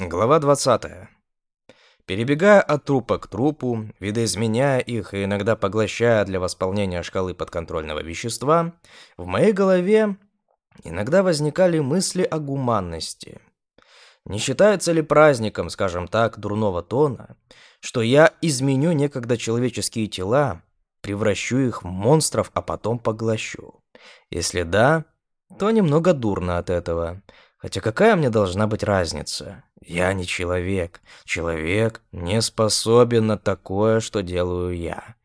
Глава 20. Перебегая от трупа к трупу, видоизменяя их и иногда поглощая для восполнения шкалы подконтрольного вещества, в моей голове иногда возникали мысли о гуманности. Не считается ли праздником, скажем так, дурного тона, что я изменю некогда человеческие тела, превращу их в монстров, а потом поглощу? Если да, то немного дурно от этого – Хотя какая мне должна быть разница? Я не человек. Человек не способен на такое, что делаю я.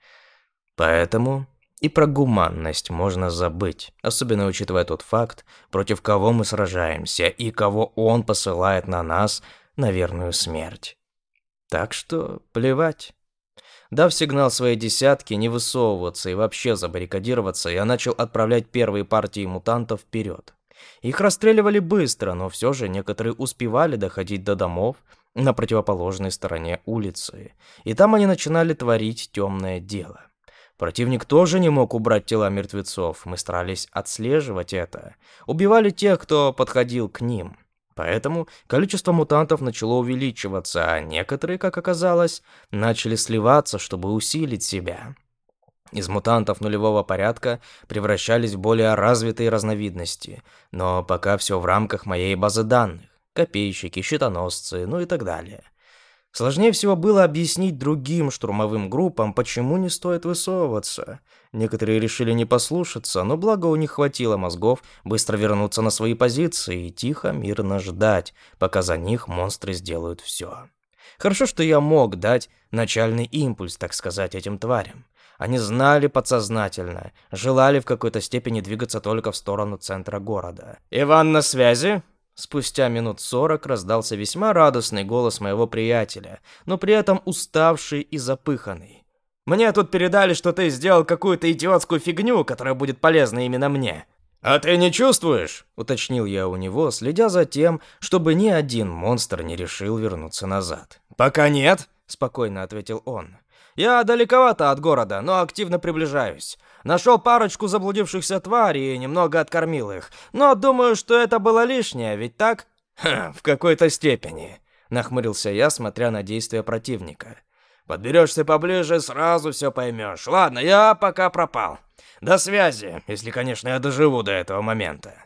Поэтому и про гуманность можно забыть, особенно учитывая тот факт, против кого мы сражаемся и кого он посылает на нас на верную смерть. Так что плевать. Дав сигнал своей десятке не высовываться и вообще забаррикадироваться, я начал отправлять первые партии мутантов вперед. Их расстреливали быстро, но все же некоторые успевали доходить до домов на противоположной стороне улицы, и там они начинали творить темное дело. Противник тоже не мог убрать тела мертвецов, мы старались отслеживать это. Убивали тех, кто подходил к ним. Поэтому количество мутантов начало увеличиваться, а некоторые, как оказалось, начали сливаться, чтобы усилить себя из мутантов нулевого порядка превращались в более развитые разновидности, но пока все в рамках моей базы данных. Копейщики, щитоносцы, ну и так далее. Сложнее всего было объяснить другим штурмовым группам, почему не стоит высовываться. Некоторые решили не послушаться, но благо у них хватило мозгов быстро вернуться на свои позиции и тихо, мирно ждать, пока за них монстры сделают все. Хорошо, что я мог дать начальный импульс, так сказать, этим тварям. Они знали подсознательно, желали в какой-то степени двигаться только в сторону центра города. «Иван на связи?» Спустя минут сорок раздался весьма радостный голос моего приятеля, но при этом уставший и запыханный. «Мне тут передали, что ты сделал какую-то идиотскую фигню, которая будет полезна именно мне». «А ты не чувствуешь?» — уточнил я у него, следя за тем, чтобы ни один монстр не решил вернуться назад. «Пока нет», — спокойно ответил он. Я далековато от города, но активно приближаюсь. Нашел парочку заблудившихся тварей и немного откормил их. Но думаю, что это было лишнее, ведь так? Ха, в какой-то степени. Нахмурился я, смотря на действия противника. Подберешься поближе, сразу все поймешь. Ладно, я пока пропал. До связи, если, конечно, я доживу до этого момента.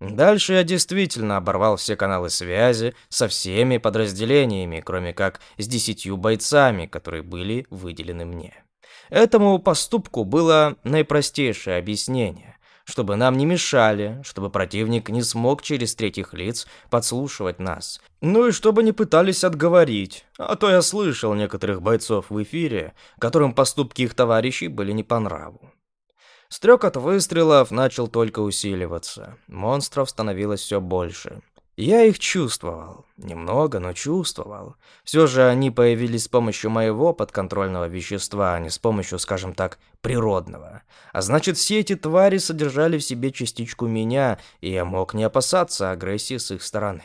Дальше я действительно оборвал все каналы связи со всеми подразделениями, кроме как с десятью бойцами, которые были выделены мне. Этому поступку было наипростейшее объяснение чтобы нам не мешали, чтобы противник не смог через третьих лиц подслушивать нас. Ну и чтобы не пытались отговорить, а то я слышал некоторых бойцов в эфире, которым поступки их товарищей были не по нраву. Стрекот выстрелов начал только усиливаться. Монстров становилось все больше. Я их чувствовал. Немного, но чувствовал. Все же они появились с помощью моего подконтрольного вещества, а не с помощью, скажем так, природного. А значит, все эти твари содержали в себе частичку меня, и я мог не опасаться агрессии с их стороны.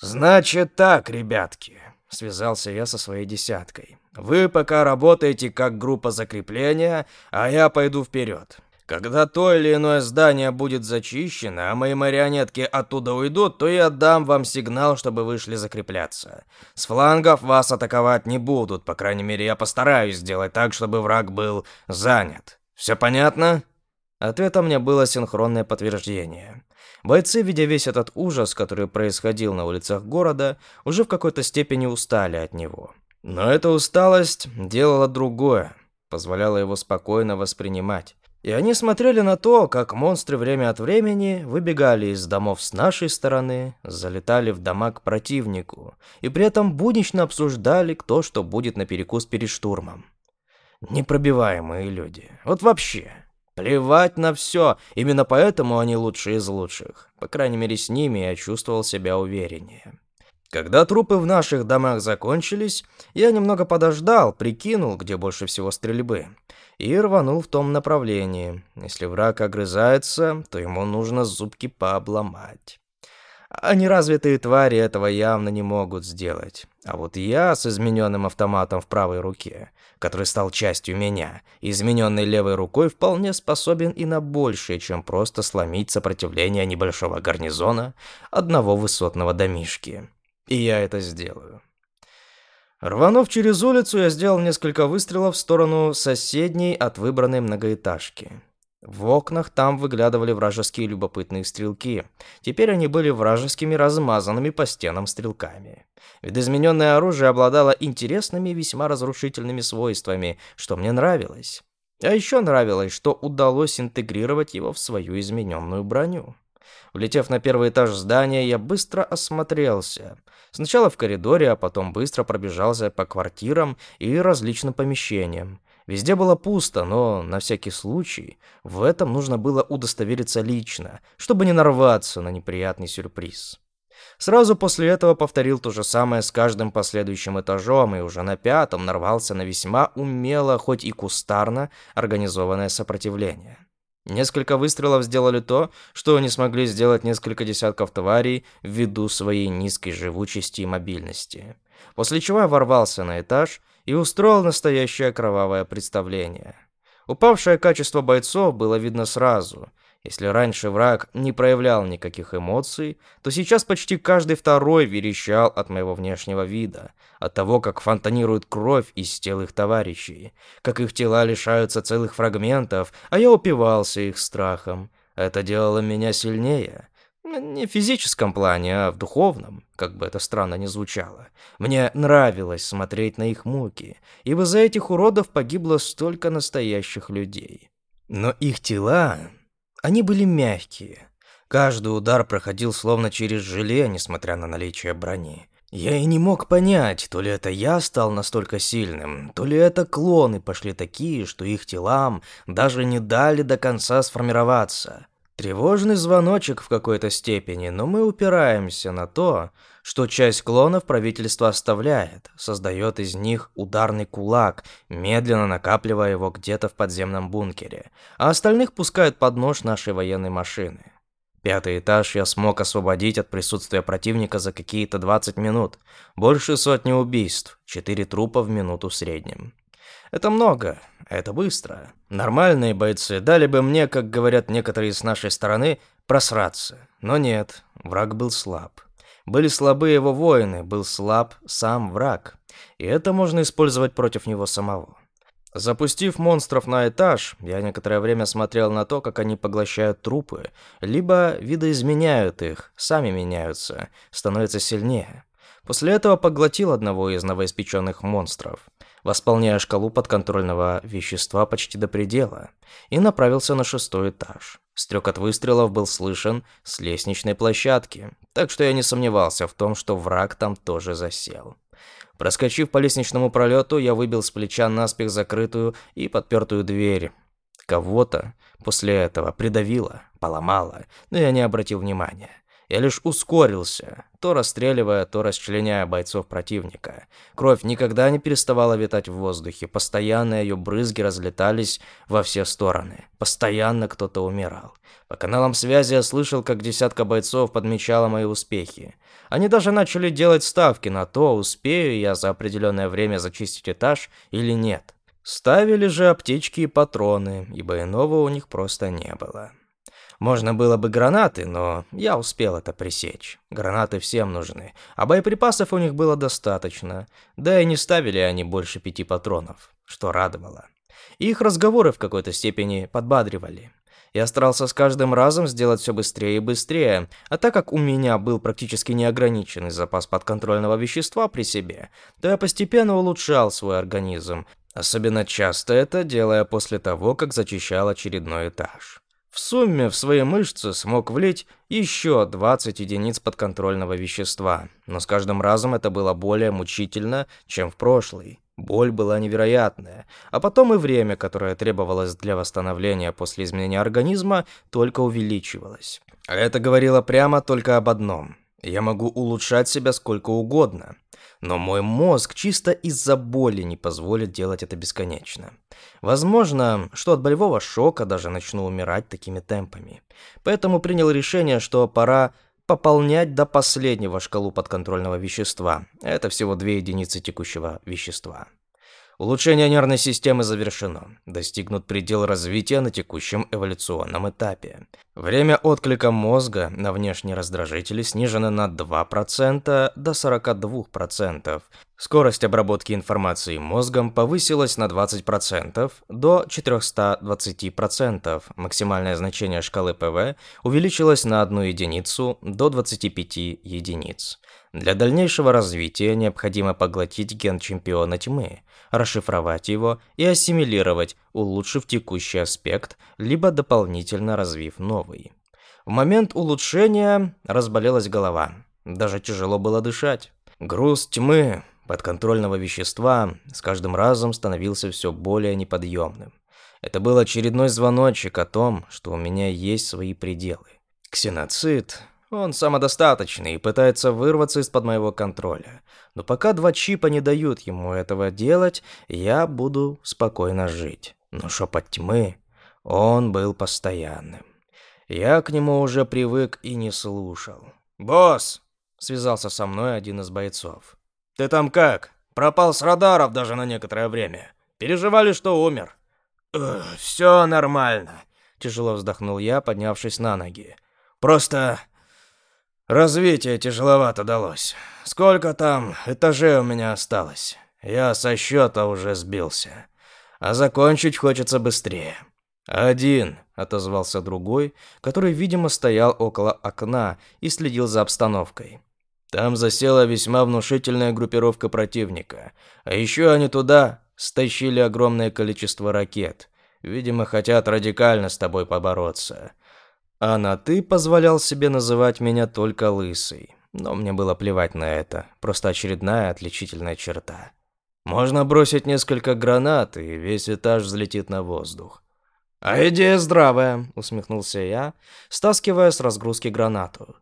«Значит так, ребятки», — связался я со своей десяткой. Вы пока работаете как группа закрепления, а я пойду вперед. Когда то или иное здание будет зачищено, а мои марионетки оттуда уйдут, то я дам вам сигнал, чтобы вышли закрепляться. С флангов вас атаковать не будут, по крайней мере, я постараюсь сделать так, чтобы враг был занят. Все понятно? Ответом мне было синхронное подтверждение. Бойцы, видя весь этот ужас, который происходил на улицах города, уже в какой-то степени устали от него. Но эта усталость делала другое, позволяла его спокойно воспринимать. И они смотрели на то, как монстры время от времени выбегали из домов с нашей стороны, залетали в дома к противнику, и при этом буднично обсуждали, кто что будет на перекус перед штурмом. Непробиваемые люди. Вот вообще. Плевать на все. Именно поэтому они лучшие из лучших. По крайней мере, с ними я чувствовал себя увереннее. Когда трупы в наших домах закончились, я немного подождал, прикинул, где больше всего стрельбы, и рванул в том направлении. Если враг огрызается, то ему нужно зубки пообломать. А неразвитые твари этого явно не могут сделать. А вот я с измененным автоматом в правой руке, который стал частью меня, измененной левой рукой вполне способен и на большее, чем просто сломить сопротивление небольшого гарнизона одного высотного домишки. И я это сделаю. Рванув через улицу, я сделал несколько выстрелов в сторону соседней от выбранной многоэтажки. В окнах там выглядывали вражеские любопытные стрелки. Теперь они были вражескими размазанными по стенам стрелками. Видоизмененное оружие обладало интересными и весьма разрушительными свойствами, что мне нравилось. А еще нравилось, что удалось интегрировать его в свою измененную броню. Влетев на первый этаж здания, я быстро осмотрелся. Сначала в коридоре, а потом быстро пробежался по квартирам и различным помещениям. Везде было пусто, но на всякий случай в этом нужно было удостовериться лично, чтобы не нарваться на неприятный сюрприз. Сразу после этого повторил то же самое с каждым последующим этажом и уже на пятом нарвался на весьма умело, хоть и кустарно, организованное сопротивление. Несколько выстрелов сделали то, что не смогли сделать несколько десятков тварей ввиду своей низкой живучести и мобильности. После чего я ворвался на этаж и устроил настоящее кровавое представление. Упавшее качество бойцов было видно сразу. Если раньше враг не проявлял никаких эмоций, то сейчас почти каждый второй верещал от моего внешнего вида, от того, как фонтанирует кровь из тел их товарищей, как их тела лишаются целых фрагментов, а я упивался их страхом. Это делало меня сильнее, не в физическом плане, а в духовном, как бы это странно ни звучало. Мне нравилось смотреть на их муки, ибо за этих уродов погибло столько настоящих людей. Но их тела, они были мягкие. Каждый удар проходил словно через желе, несмотря на наличие брони. Я и не мог понять, то ли это я стал настолько сильным, то ли это клоны пошли такие, что их телам даже не дали до конца сформироваться. Тревожный звоночек в какой-то степени, но мы упираемся на то, что часть клонов правительство оставляет, создает из них ударный кулак, медленно накапливая его где-то в подземном бункере, а остальных пускают под нож нашей военной машины. Пятый этаж я смог освободить от присутствия противника за какие-то 20 минут. Больше сотни убийств, 4 трупа в минуту в среднем. Это много, это быстро. Нормальные бойцы дали бы мне, как говорят некоторые с нашей стороны, просраться. Но нет, враг был слаб. Были слабы его воины, был слаб сам враг. И это можно использовать против него самого. Запустив монстров на этаж, я некоторое время смотрел на то, как они поглощают трупы, либо видоизменяют их, сами меняются, становятся сильнее. После этого поглотил одного из новоиспеченных монстров восполняя шкалу подконтрольного вещества почти до предела, и направился на шестой этаж. Стрекот выстрелов был слышен с лестничной площадки, так что я не сомневался в том, что враг там тоже засел. Проскочив по лестничному пролету, я выбил с плеча наспех закрытую и подпертую дверь. Кого-то после этого придавило, поломало, но я не обратил внимания. Я лишь ускорился, то расстреливая, то расчленяя бойцов противника. Кровь никогда не переставала витать в воздухе, постоянно ее брызги разлетались во все стороны. Постоянно кто-то умирал. По каналам связи я слышал, как десятка бойцов подмечала мои успехи. Они даже начали делать ставки на то, успею я за определенное время зачистить этаж или нет. Ставили же аптечки и патроны, ибо иного у них просто не было. Можно было бы гранаты, но я успел это пресечь. Гранаты всем нужны, а боеприпасов у них было достаточно. Да и не ставили они больше пяти патронов, что радовало. их разговоры в какой-то степени подбадривали. Я старался с каждым разом сделать все быстрее и быстрее, а так как у меня был практически неограниченный запас подконтрольного вещества при себе, то я постепенно улучшал свой организм, особенно часто это делая после того, как зачищал очередной этаж. В сумме в свои мышцы смог влить еще 20 единиц подконтрольного вещества, но с каждым разом это было более мучительно, чем в прошлый. Боль была невероятная, а потом и время, которое требовалось для восстановления после изменения организма, только увеличивалось. А это говорило прямо только об одном. Я могу улучшать себя сколько угодно, но мой мозг чисто из-за боли не позволит делать это бесконечно. Возможно, что от болевого шока даже начну умирать такими темпами. Поэтому принял решение, что пора пополнять до последнего шкалу подконтрольного вещества. Это всего две единицы текущего вещества. Улучшение нервной системы завершено. Достигнут предел развития на текущем эволюционном этапе. Время отклика мозга на внешние раздражители снижено на 2% до 42%. Скорость обработки информации мозгом повысилась на 20% до 420%. Максимальное значение шкалы ПВ увеличилось на 1 единицу до 25 единиц. Для дальнейшего развития необходимо поглотить ген чемпиона тьмы, расшифровать его и ассимилировать, улучшив текущий аспект, либо дополнительно развив новый. В момент улучшения разболелась голова. Даже тяжело было дышать. Груз тьмы, подконтрольного вещества, с каждым разом становился все более неподъемным. Это был очередной звоночек о том, что у меня есть свои пределы. Ксеноцид он самодостаточный и пытается вырваться из-под моего контроля. Но пока два чипа не дают ему этого делать, я буду спокойно жить. Но шепот тьмы, он был постоянным. Я к нему уже привык и не слушал. «Босс!» — связался со мной один из бойцов. «Ты там как? Пропал с радаров даже на некоторое время. Переживали, что умер». «Все нормально», — тяжело вздохнул я, поднявшись на ноги. «Просто Развитие тяжеловато далось. Сколько там этажей у меня осталось? Я со счета уже сбился. А закончить хочется быстрее. Один, отозвался другой, который, видимо, стоял около окна и следил за обстановкой. Там засела весьма внушительная группировка противника. А еще они туда стащили огромное количество ракет. Видимо, хотят радикально с тобой побороться. А на «ты» позволял себе называть меня только лысый. Но мне было плевать на это, просто очередная отличительная черта. Можно бросить несколько гранат, и весь этаж взлетит на воздух. «А идея здравая», — усмехнулся я, стаскивая с разгрузки гранату.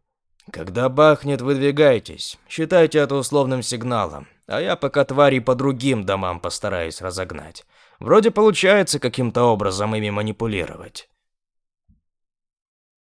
«Когда бахнет, выдвигайтесь. Считайте это условным сигналом, а я пока твари по другим домам постараюсь разогнать. Вроде получается каким-то образом ими манипулировать».